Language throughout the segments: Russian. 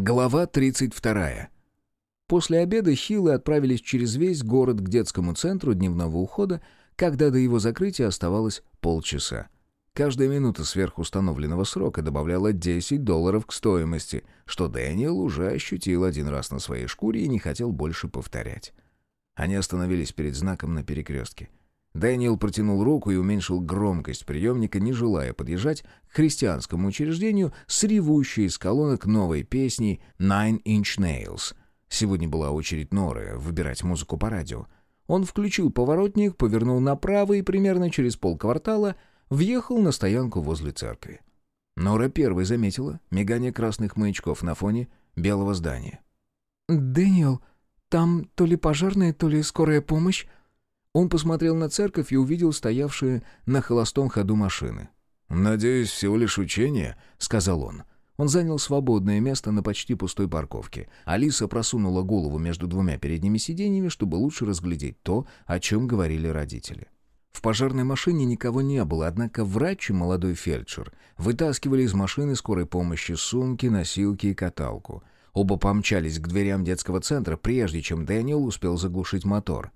Глава 32. После обеда Хиллы отправились через весь город к детскому центру дневного ухода, когда до его закрытия оставалось полчаса. Каждая минута сверхустановленного срока добавляла 10 долларов к стоимости, что Дэниел уже ощутил один раз на своей шкуре и не хотел больше повторять. Они остановились перед знаком на перекрестке. Дэниел протянул руку и уменьшил громкость приемника, не желая подъезжать к христианскому учреждению с ревущей из колонок новой песней «Nine Inch Nails». Сегодня была очередь Норы выбирать музыку по радио. Он включил поворотник, повернул направо и примерно через полквартала въехал на стоянку возле церкви. Нора первой заметила мигание красных маячков на фоне белого здания. «Дэниел, там то ли пожарная, то ли скорая помощь?» Он посмотрел на церковь и увидел стоявшие на холостом ходу машины. «Надеюсь, всего лишь учение», — сказал он. Он занял свободное место на почти пустой парковке. Алиса просунула голову между двумя передними сиденьями, чтобы лучше разглядеть то, о чем говорили родители. В пожарной машине никого не было, однако врач и молодой фельдшер вытаскивали из машины скорой помощи сумки, носилки и каталку. Оба помчались к дверям детского центра, прежде чем Дэниел успел заглушить мотор.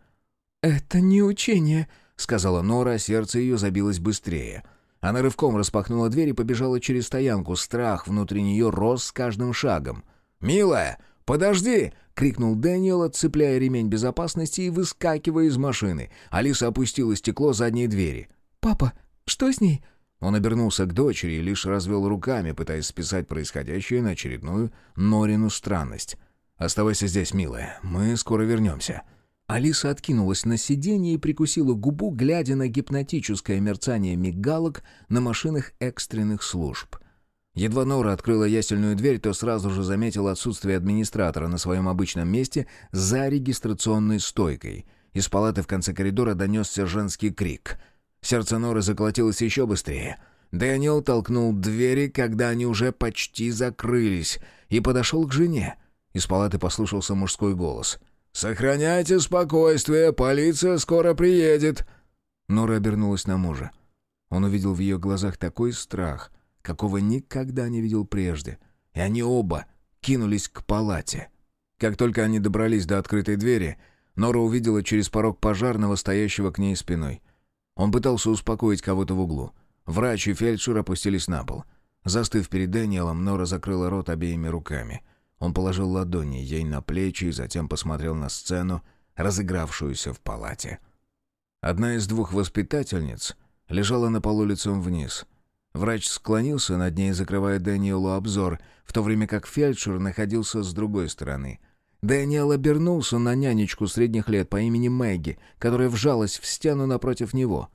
«Это не учение», — сказала Нора, а сердце ее забилось быстрее. Она рывком распахнула дверь и побежала через стоянку. Страх внутри нее рос с каждым шагом. «Милая, подожди!» — крикнул Дэниел, отцепляя ремень безопасности и выскакивая из машины. Алиса опустила стекло задней двери. «Папа, что с ней?» Он обернулся к дочери и лишь развел руками, пытаясь списать происходящее на очередную Норину странность. «Оставайся здесь, милая, мы скоро вернемся». Алиса откинулась на сиденье и прикусила губу, глядя на гипнотическое мерцание мигалок на машинах экстренных служб. Едва Нора открыла ясельную дверь, то сразу же заметила отсутствие администратора на своем обычном месте за регистрационной стойкой. Из палаты в конце коридора донесся женский крик. Сердце Норы заколотилось еще быстрее. Дэниел толкнул двери, когда они уже почти закрылись, и подошел к жене. Из палаты послышался мужской голос — «Сохраняйте спокойствие, полиция скоро приедет!» Нора обернулась на мужа. Он увидел в ее глазах такой страх, какого никогда не видел прежде, и они оба кинулись к палате. Как только они добрались до открытой двери, Нора увидела через порог пожарного, стоящего к ней спиной. Он пытался успокоить кого-то в углу. Врач и фельдшер опустились на пол. Застыв перед Дэниелом, Нора закрыла рот обеими руками — он положил ладони ей на плечи и затем посмотрел на сцену, разыгравшуюся в палате. Одна из двух воспитательниц лежала на полу лицом вниз. Врач склонился над ней, закрывая Дэниелу обзор, в то время как фельдшер находился с другой стороны. Дэниел обернулся на нянечку средних лет по имени Мэгги, которая вжалась в стену напротив него.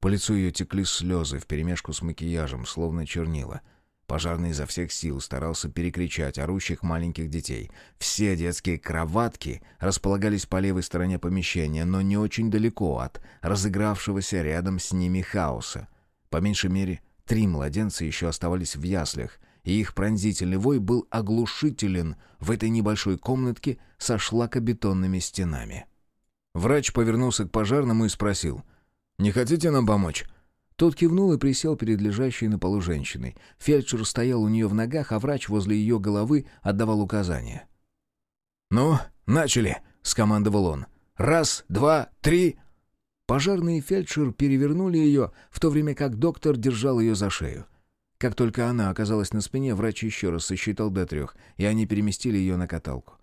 По лицу ее текли слезы вперемешку с макияжем, словно чернила — Пожарный изо всех сил старался перекричать орущих маленьких детей. Все детские кроватки располагались по левой стороне помещения, но не очень далеко от разыгравшегося рядом с ними хаоса. По меньшей мере, три младенца еще оставались в яслях, и их пронзительный вой был оглушителен в этой небольшой комнатке со шлакобетонными стенами. Врач повернулся к пожарному и спросил, «Не хотите нам помочь?» Тот кивнул и присел перед лежащей на полу женщиной. Фельдшер стоял у нее в ногах, а врач возле ее головы отдавал указания. «Ну, начали!» — скомандовал он. «Раз, два, три!» Пожарный и фельдшер перевернули ее, в то время как доктор держал ее за шею. Как только она оказалась на спине, врач еще раз сосчитал до трех, и они переместили ее на каталку.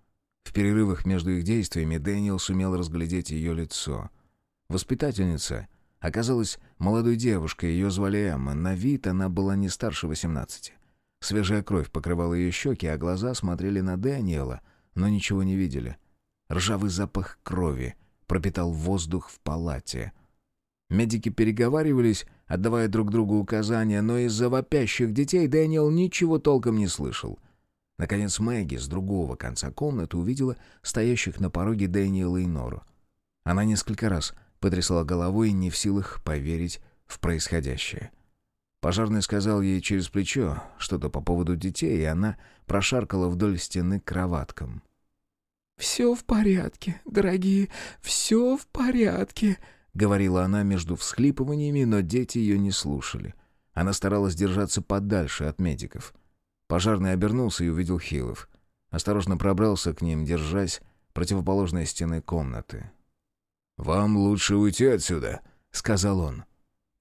В перерывах между их действиями Дэниел сумел разглядеть ее лицо. Воспитательница Оказалось, молодой девушкой, ее звали Эмма, на вид она была не старше восемнадцати. Свежая кровь покрывала ее щеки, а глаза смотрели на Дэниела, но ничего не видели. Ржавый запах крови пропитал воздух в палате. Медики переговаривались, отдавая друг другу указания, но из-за вопящих детей Дэниел ничего толком не слышал. Наконец Мэгги с другого конца комнаты увидела стоящих на пороге Дэниела и Нору. Она несколько раз потрясла головой, не в силах поверить в происходящее. Пожарный сказал ей через плечо что-то по поводу детей, и она прошаркала вдоль стены кроваткам. «Все в порядке, дорогие, все в порядке», — говорила она между всхлипываниями, но дети ее не слушали. Она старалась держаться подальше от медиков. Пожарный обернулся и увидел Хилов — осторожно пробрался к ним, держась противоположной стены комнаты. «Вам лучше уйти отсюда», — сказал он.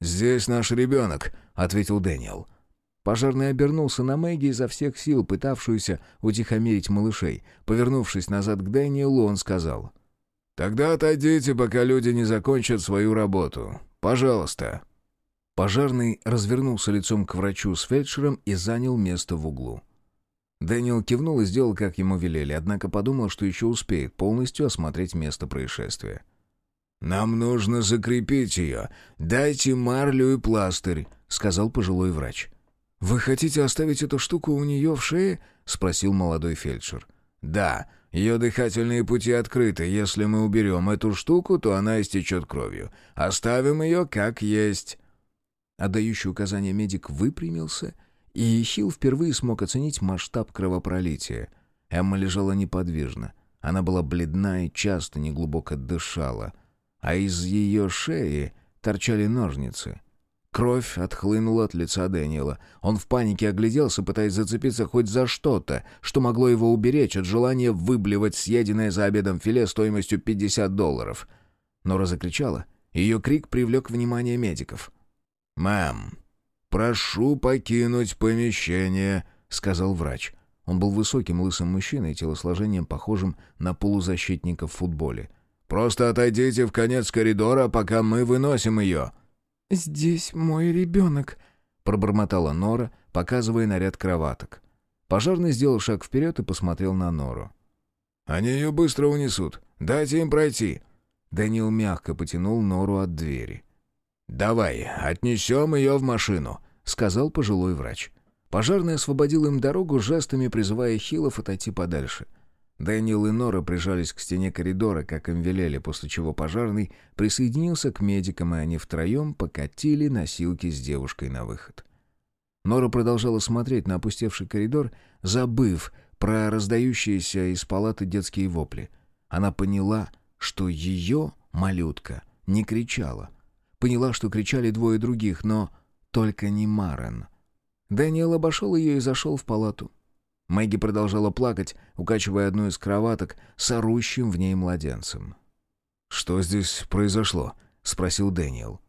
«Здесь наш ребенок», — ответил Дэниел. Пожарный обернулся на Мэгги изо всех сил, пытавшуюся утихомирить малышей. Повернувшись назад к Дэниелу, он сказал. «Тогда отойдите, пока люди не закончат свою работу. Пожалуйста». Пожарный развернулся лицом к врачу с фельдшером и занял место в углу. Дэниел кивнул и сделал, как ему велели, однако подумал, что еще успеет полностью осмотреть место происшествия. «Нам нужно закрепить ее. Дайте марлю и пластырь», — сказал пожилой врач. «Вы хотите оставить эту штуку у нее в шее?» — спросил молодой фельдшер. «Да, ее дыхательные пути открыты. Если мы уберем эту штуку, то она истечет кровью. Оставим ее как есть». Отдающий указание медик выпрямился, и Хилл впервые смог оценить масштаб кровопролития. Эмма лежала неподвижно. Она была бледна и часто неглубоко дышала — а из ее шеи торчали ножницы. Кровь отхлынула от лица Дэниела. Он в панике огляделся, пытаясь зацепиться хоть за что-то, что могло его уберечь от желания выблевать съеденное за обедом филе стоимостью 50 долларов. Нора закричала. Ее крик привлек внимание медиков. «Мэм, прошу покинуть помещение», — сказал врач. Он был высоким лысым мужчиной, телосложением похожим на полузащитника в футболе. Просто отойдите в конец коридора, пока мы выносим ее». «Здесь мой ребенок», — пробормотала Нора, показывая наряд кроваток. Пожарный сделал шаг вперед и посмотрел на Нору. «Они ее быстро унесут. Дайте им пройти». Дэниел мягко потянул Нору от двери. «Давай, отнесем ее в машину», — сказал пожилой врач. Пожарный освободил им дорогу, жестами призывая Хилов отойти подальше — Дэниел и Нора прижались к стене коридора, как им велели, после чего пожарный присоединился к медикам, и они втроем покатили носилки с девушкой на выход. Нора продолжала смотреть на опустевший коридор, забыв про раздающиеся из палаты детские вопли. Она поняла, что ее малютка не кричала. Поняла, что кричали двое других, но только не Марен. Дэниел обошел ее и зашел в палату. Мэгги продолжала плакать, укачивая одну из кроваток с орущим в ней младенцем. «Что здесь произошло?» — спросил Дэниел.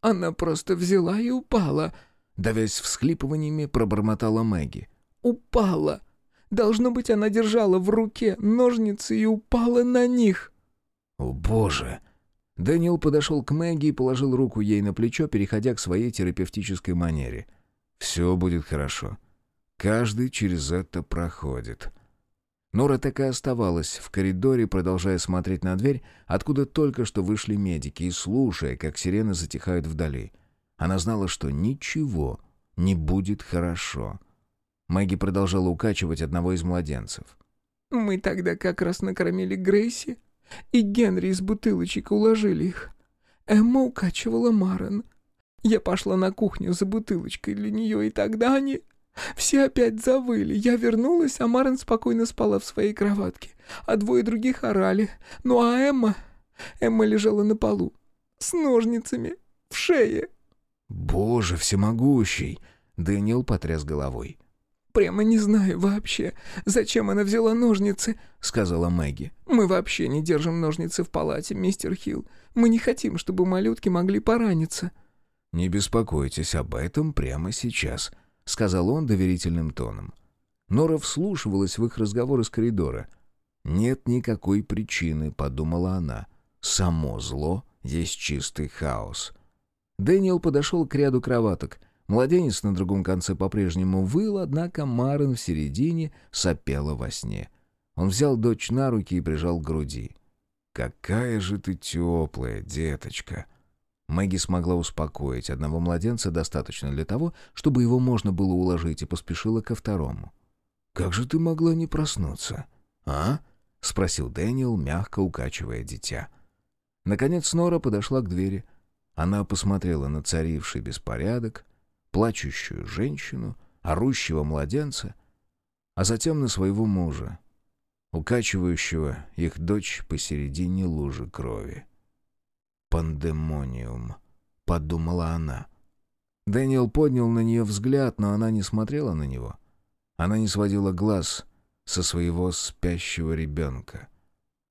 «Она просто взяла и упала», — давясь всхлипываниями, пробормотала Мэгги. «Упала! Должно быть, она держала в руке ножницы и упала на них!» «О, боже!» Дэниел подошел к Мэгги и положил руку ей на плечо, переходя к своей терапевтической манере. «Все будет хорошо. Каждый через это проходит. Нора так и оставалась в коридоре, продолжая смотреть на дверь, откуда только что вышли медики, и слушая, как сирены затихают вдали. Она знала, что ничего не будет хорошо. Мэгги продолжала укачивать одного из младенцев. «Мы тогда как раз накормили Грейси, и Генри из бутылочек уложили их. Эмма укачивала Марен. Я пошла на кухню за бутылочкой для нее, и тогда они...» Все опять завыли. Я вернулась, а Марен спокойно спала в своей кроватке, а двое других орали. Ну а Эмма... Эмма лежала на полу, с ножницами, в шее. «Боже всемогущий!» — Дэниел потряс головой. «Прямо не знаю вообще, зачем она взяла ножницы», — сказала Мэгги. «Мы вообще не держим ножницы в палате, мистер Хилл. Мы не хотим, чтобы малютки могли пораниться». «Не беспокойтесь об этом прямо сейчас», — сказал он доверительным тоном. Нора вслушивалась в их разговор из коридора. «Нет никакой причины», — подумала она. «Само зло есть чистый хаос». Дэниел подошел к ряду кроваток. Младенец на другом конце по-прежнему выл, однако Марен в середине сопела во сне. Он взял дочь на руки и прижал к груди. «Какая же ты теплая, деточка!» Мэгги смогла успокоить. Одного младенца достаточно для того, чтобы его можно было уложить, и поспешила ко второму. «Как же ты могла не проснуться, а?» — спросил Дэниел, мягко укачивая дитя. Наконец Нора подошла к двери. Она посмотрела на царивший беспорядок, плачущую женщину, орущего младенца, а затем на своего мужа, укачивающего их дочь посередине лужи крови пандемониум», — подумала она. Дэниел поднял на нее взгляд, но она не смотрела на него. Она не сводила глаз со своего спящего ребенка.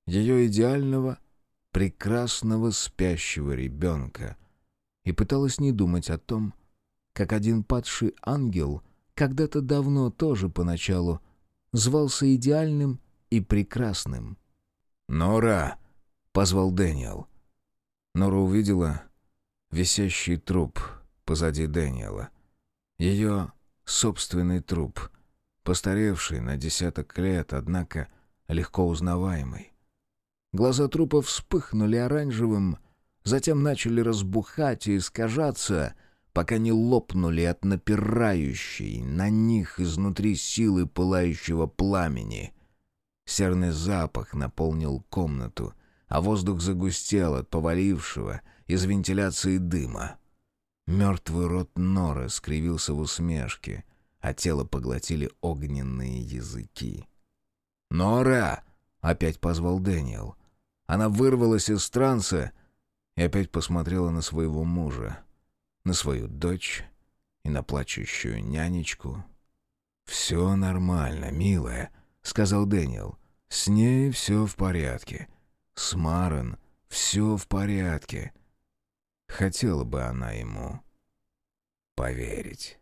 Ее идеального, прекрасного спящего ребенка. И пыталась не думать о том, как один падший ангел когда-то давно тоже поначалу звался идеальным и прекрасным. «Нора!» — позвал Дэниел. Нора увидела висящий труп позади Дэниела. Ее собственный труп, постаревший на десяток лет, однако легко узнаваемый. Глаза трупа вспыхнули оранжевым, затем начали разбухать и искажаться, пока не лопнули от напирающей на них изнутри силы пылающего пламени. Серный запах наполнил комнату, а воздух загустел от повалившего из вентиляции дыма. Мертвый рот Норы скривился в усмешке, а тело поглотили огненные языки. «Нора!» — опять позвал Дэниел. Она вырвалась из транса и опять посмотрела на своего мужа на свою дочь и на плачущую нянечку. «Все нормально, милая», — сказал Дэниел. «С ней все в порядке. С Марен все в порядке». Хотела бы она ему поверить.